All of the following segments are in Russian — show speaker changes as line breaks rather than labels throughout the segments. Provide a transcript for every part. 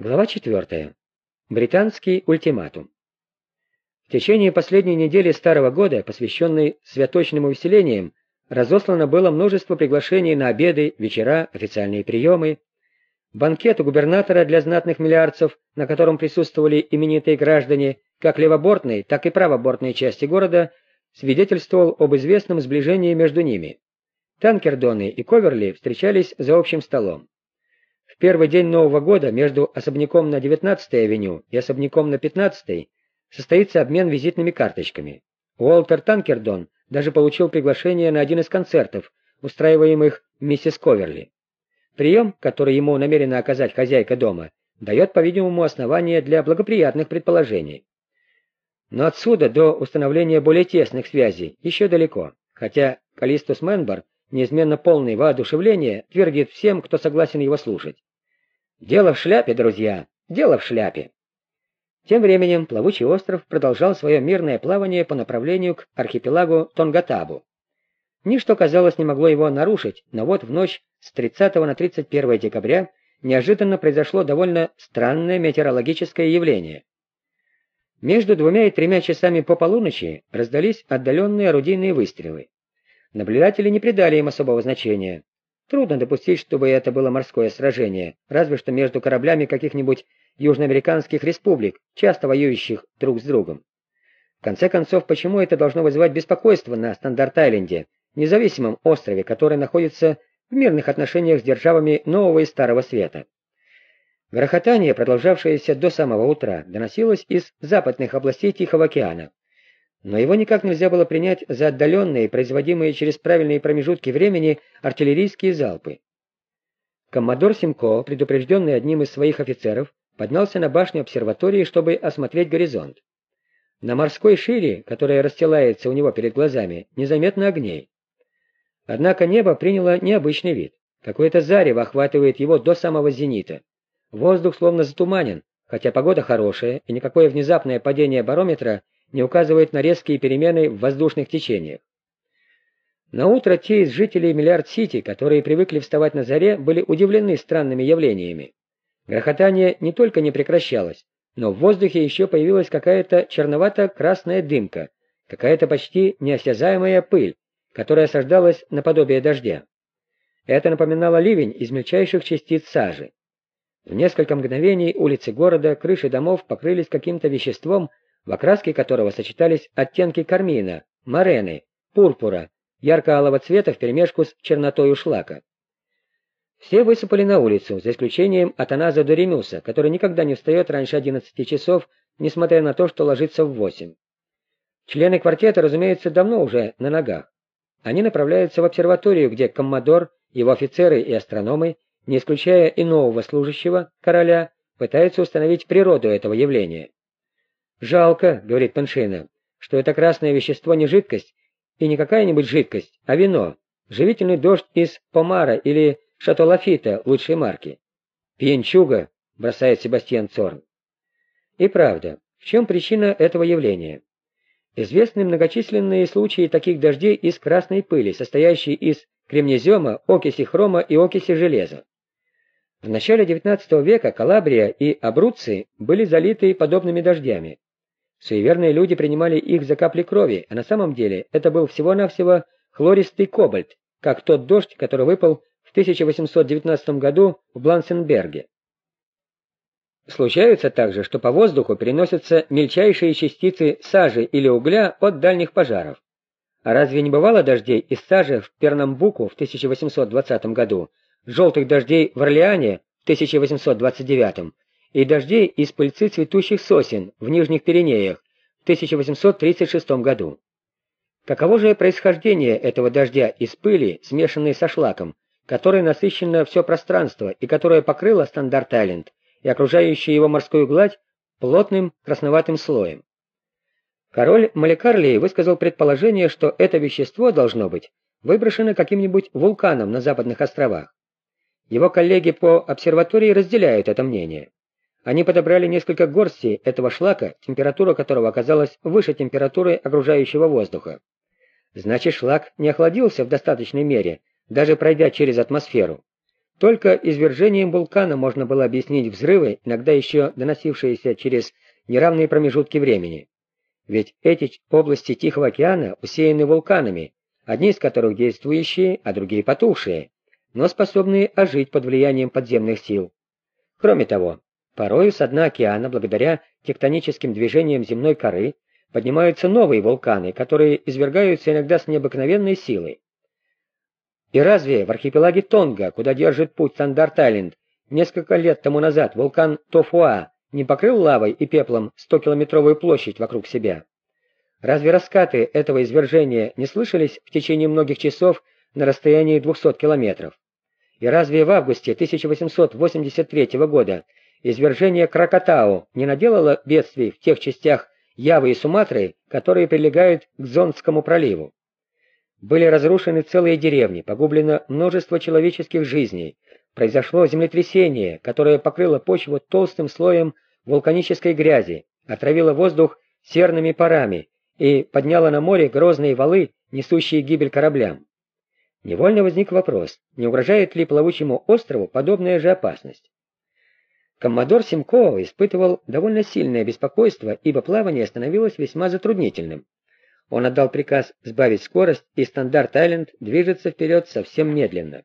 Глава 4. Британский ультиматум. В течение последней недели Старого года, посвященной святочным увеселениям, разослано было множество приглашений на обеды, вечера, официальные приемы. Банкет у губернатора для знатных миллиардцев, на котором присутствовали именитые граждане как левобортной, так и правобортной части города, свидетельствовал об известном сближении между ними. Танкердоны и Коверли встречались за общим столом первый день Нового года между особняком на 19-й авеню и особняком на 15-й состоится обмен визитными карточками. Уолтер Танкердон даже получил приглашение на один из концертов, устраиваемых миссис Коверли. Прием, который ему намерена оказать хозяйка дома, дает, по-видимому, основания для благоприятных предположений. Но отсюда до установления более тесных связей еще далеко, хотя Калистус Менбар, неизменно полный воодушевления, твердит всем, кто согласен его слушать. Дело в шляпе, друзья, дело в шляпе. Тем временем плавучий остров продолжал свое мирное плавание по направлению к архипелагу Тонгатабу. Ничто, казалось, не могло его нарушить, но вот в ночь с 30 на 31 декабря неожиданно произошло довольно странное метеорологическое явление. Между двумя и тремя часами по полуночи раздались отдаленные орудийные выстрелы. Наблюдатели не придали им особого значения. Трудно допустить, чтобы это было морское сражение, разве что между кораблями каких-нибудь южноамериканских республик, часто воюющих друг с другом. В конце концов, почему это должно вызывать беспокойство на Стандарт-Айленде, независимом острове, который находится в мирных отношениях с державами Нового и Старого Света? Грохотание, продолжавшееся до самого утра, доносилось из западных областей Тихого океана но его никак нельзя было принять за отдаленные, производимые через правильные промежутки времени, артиллерийские залпы. Коммодор Симко, предупрежденный одним из своих офицеров, поднялся на башню обсерватории, чтобы осмотреть горизонт. На морской шире, которая расстилается у него перед глазами, незаметно огней. Однако небо приняло необычный вид. Какое-то зарево охватывает его до самого зенита. Воздух словно затуманен, хотя погода хорошая, и никакое внезапное падение барометра не указывает на резкие перемены в воздушных течениях. На утро те из жителей Миллиард-Сити, которые привыкли вставать на заре, были удивлены странными явлениями. Грохотание не только не прекращалось, но в воздухе еще появилась какая-то черновато-красная дымка, какая-то почти неосязаемая пыль, которая осаждалась наподобие дождя. Это напоминало ливень из мельчайших частиц сажи. В несколько мгновений улицы города, крыши домов покрылись каким-то веществом, в окраске которого сочетались оттенки кармина, морены, пурпура, ярко-алого цвета вперемешку с чернотой шлака. Все высыпали на улицу, за исключением Атаназа Доремюса, который никогда не встает раньше 11 часов, несмотря на то, что ложится в 8. Члены квартета, разумеется, давно уже на ногах. Они направляются в обсерваторию, где коммодор, его офицеры и астрономы, не исключая и нового служащего, короля, пытаются установить природу этого явления. «Жалко», — говорит Паншина, — «что это красное вещество не жидкость, и не какая-нибудь жидкость, а вино, живительный дождь из помара или шатолафита лучшей марки». «Пьянчуга», — бросает Себастьян Цорн. И правда, в чем причина этого явления? Известны многочисленные случаи таких дождей из красной пыли, состоящей из кремнезема, окиси хрома и окиси железа. В начале XIX века Калабрия и Абруцци были залиты подобными дождями. Суеверные люди принимали их за капли крови, а на самом деле это был всего-навсего хлористый кобальт, как тот дождь, который выпал в 1819 году в Блансенберге. Случается также, что по воздуху переносятся мельчайшие частицы сажи или угля от дальних пожаров. А разве не бывало дождей из сажи в Пернамбуку в 1820 году, желтых дождей в Орлеане в 1829 и дождей из пыльцы цветущих сосен в Нижних Пиренеях в 1836 году. Каково же происхождение этого дождя из пыли, смешанной со шлаком, которой насыщено все пространство и которое покрыло Стандарт-Айленд и окружающую его морскую гладь плотным красноватым слоем? Король Маликарлии высказал предположение, что это вещество должно быть выброшено каким-нибудь вулканом на западных островах. Его коллеги по обсерватории разделяют это мнение. Они подобрали несколько горстей этого шлака, температура которого оказалась выше температуры окружающего воздуха. Значит, шлак не охладился в достаточной мере, даже пройдя через атмосферу. Только извержением вулкана можно было объяснить взрывы, иногда еще доносившиеся через неравные промежутки времени. Ведь эти области Тихого океана усеяны вулканами, одни из которых действующие, а другие потухшие, но способные ожить под влиянием подземных сил. Кроме того, порою с дна океана, благодаря тектоническим движениям земной коры, поднимаются новые вулканы, которые извергаются иногда с необыкновенной силой. И разве в архипелаге Тонга, куда держит путь Стандарт-Айленд, несколько лет тому назад вулкан Тофуа не покрыл лавой и пеплом 100-километровую площадь вокруг себя? Разве раскаты этого извержения не слышались в течение многих часов на расстоянии 200 километров? И разве в августе 1883 года извержение Кракатау не наделало бедствий в тех частях Явы и Суматры, которые прилегают к Зонскому проливу? Были разрушены целые деревни, погублено множество человеческих жизней, произошло землетрясение, которое покрыло почву толстым слоем вулканической грязи, отравило воздух серными парами и подняло на море грозные валы, несущие гибель кораблям. Невольно возник вопрос, не угрожает ли плавучему острову подобная же опасность. Коммодор Симко испытывал довольно сильное беспокойство, ибо плавание становилось весьма затруднительным. Он отдал приказ сбавить скорость, и Стандарт-Айленд движется вперед совсем медленно.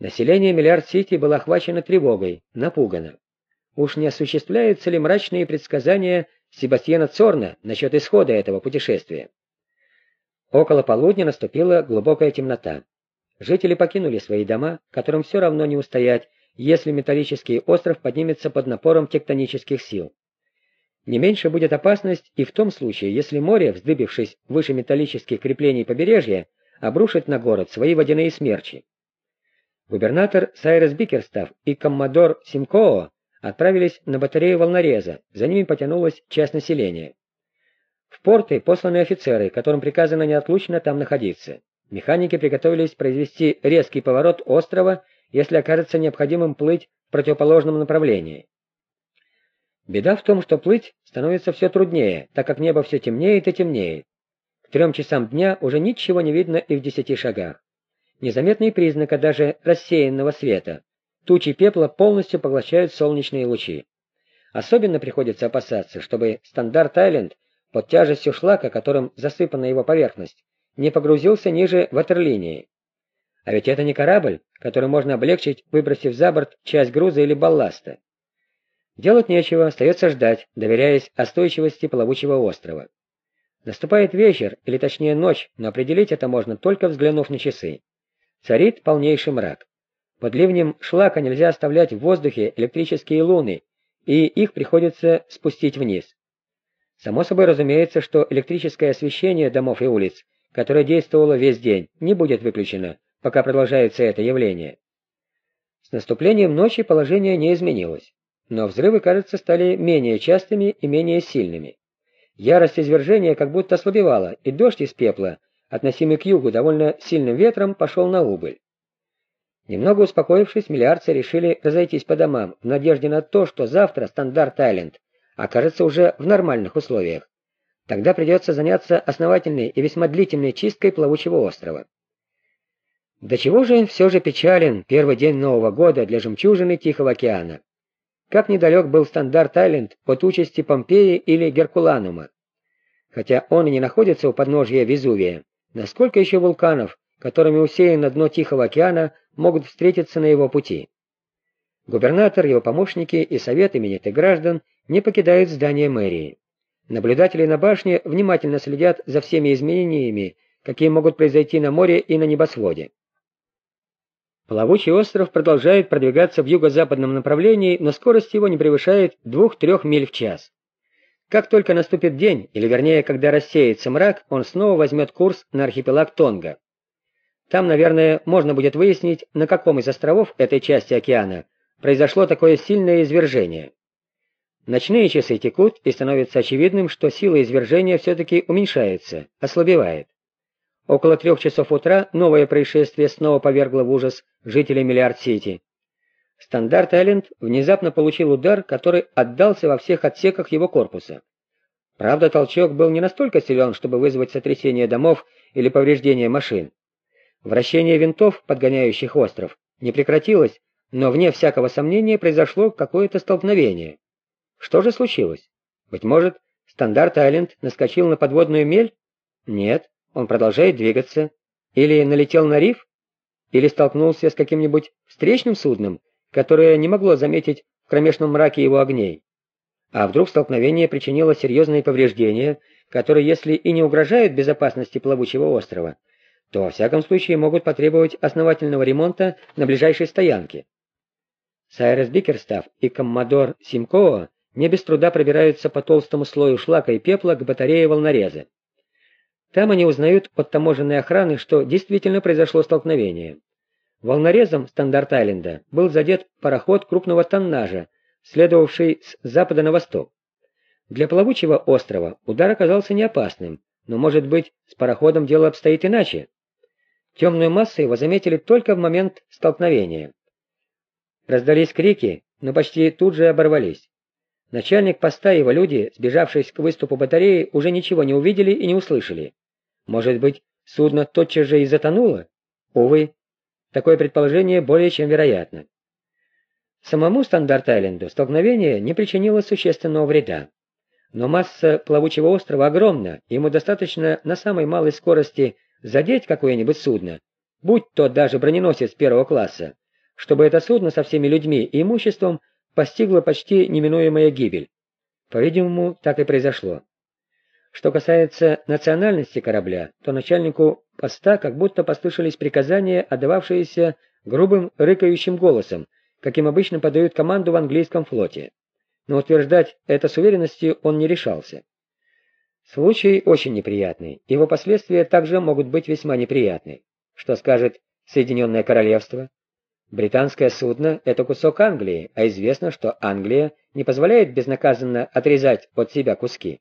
Население Миллиард-Сити было охвачено тревогой, напугано. Уж не осуществляются ли мрачные предсказания Себастьяна Цорна насчет исхода этого путешествия? Около полудня наступила глубокая темнота. Жители покинули свои дома, которым все равно не устоять, если металлический остров поднимется под напором тектонических сил. Не меньше будет опасность и в том случае, если море, вздыбившись выше металлических креплений побережья, обрушит на город свои водяные смерчи. Губернатор Сайрес Бикерстав и коммодор Симкоо отправились на батарею волнореза, за ними потянулась часть населения. В порты посланы офицеры, которым приказано неотлучно там находиться. Механики приготовились произвести резкий поворот острова, если окажется необходимым плыть в противоположном направлении. Беда в том, что плыть становится все труднее, так как небо все темнеет и темнеет. К трем часам дня уже ничего не видно и в десяти шагах. Незаметный признака даже рассеянного света. Тучи пепла полностью поглощают солнечные лучи. Особенно приходится опасаться, чтобы Стандарт-Айленд под тяжестью шлака, которым засыпана его поверхность, не погрузился ниже ватерлинии. А ведь это не корабль, который можно облегчить, выбросив за борт часть груза или балласта. Делать нечего, остается ждать, доверяясь остойчивости плавучего острова. Наступает вечер, или точнее ночь, но определить это можно только взглянув на часы. Царит полнейший мрак. Под ливнем шлака нельзя оставлять в воздухе электрические луны, и их приходится спустить вниз. Само собой разумеется, что электрическое освещение домов и улиц, которое действовало весь день, не будет выключено, пока продолжается это явление. С наступлением ночи положение не изменилось но взрывы, кажется, стали менее частыми и менее сильными. Ярость извержения как будто ослабевала, и дождь из пепла, относимый к югу довольно сильным ветром, пошел на убыль. Немного успокоившись, миллиардцы решили разойтись по домам в надежде на то, что завтра Стандарт-Айленд окажется уже в нормальных условиях. Тогда придется заняться основательной и весьма длительной чисткой плавучего острова. До чего же все же печален первый день Нового года для жемчужины Тихого океана. Как недалек был Стандарт-Айленд от участи Помпеи или Геркуланума. Хотя он и не находится у подножия Везувия, насколько еще вулканов, которыми усеяно дно Тихого океана, могут встретиться на его пути? Губернатор, его помощники и совет именитых граждан не покидают здание мэрии. Наблюдатели на башне внимательно следят за всеми изменениями, какие могут произойти на море и на небосводе. Плавучий остров продолжает продвигаться в юго-западном направлении, но скорость его не превышает 2-3 миль в час. Как только наступит день, или вернее, когда рассеется мрак, он снова возьмет курс на архипелаг Тонга. Там, наверное, можно будет выяснить, на каком из островов этой части океана произошло такое сильное извержение. Ночные часы текут, и становится очевидным, что сила извержения все-таки уменьшается, ослабевает. Около трех часов утра новое происшествие снова повергло в ужас жителей Миллиард-Сити. Стандарт-Айленд внезапно получил удар, который отдался во всех отсеках его корпуса. Правда, толчок был не настолько силен, чтобы вызвать сотрясение домов или повреждение машин. Вращение винтов, подгоняющих остров, не прекратилось, но вне всякого сомнения произошло какое-то столкновение. Что же случилось? Быть может, Стандарт-Айленд наскочил на подводную мель? Нет, он продолжает двигаться. Или налетел на риф? Или столкнулся с каким-нибудь встречным судном, которое не могло заметить в кромешном мраке его огней? А вдруг столкновение причинило серьезные повреждения, которые, если и не угрожают безопасности плавучего острова, то во всяком случае могут потребовать основательного ремонта на ближайшей стоянке. Сайрес Бикерстав и коммодор Симкоа не без труда пробираются по толстому слою шлака и пепла к батарее волнореза. Там они узнают от таможенной охраны, что действительно произошло столкновение. Волнорезом Стандарт-Айленда был задет пароход крупного тоннажа, следовавший с запада на восток. Для плавучего острова удар оказался не опасным, но, может быть, с пароходом дело обстоит иначе. Темную массу его заметили только в момент столкновения. Раздались крики, но почти тут же оборвались. Начальник поста и его люди, сбежавшись к выступу батареи, уже ничего не увидели и не услышали. Может быть, судно тотчас же и затонуло? Увы, такое предположение более чем вероятно. Самому Стандарт-Айленду столкновение не причинило существенного вреда. Но масса плавучего острова огромна, ему достаточно на самой малой скорости задеть какое-нибудь судно, будь то даже броненосец первого класса, чтобы это судно со всеми людьми и имуществом постигла почти неминуемая гибель. По-видимому, так и произошло. Что касается национальности корабля, то начальнику поста как будто послышались приказания, отдававшиеся грубым рыкающим голосом, каким обычно подают команду в английском флоте. Но утверждать это с уверенностью он не решался. Случай очень неприятный, его последствия также могут быть весьма неприятны. Что скажет Соединенное Королевство? Британское судно – это кусок Англии, а известно, что Англия не позволяет безнаказанно отрезать от себя куски.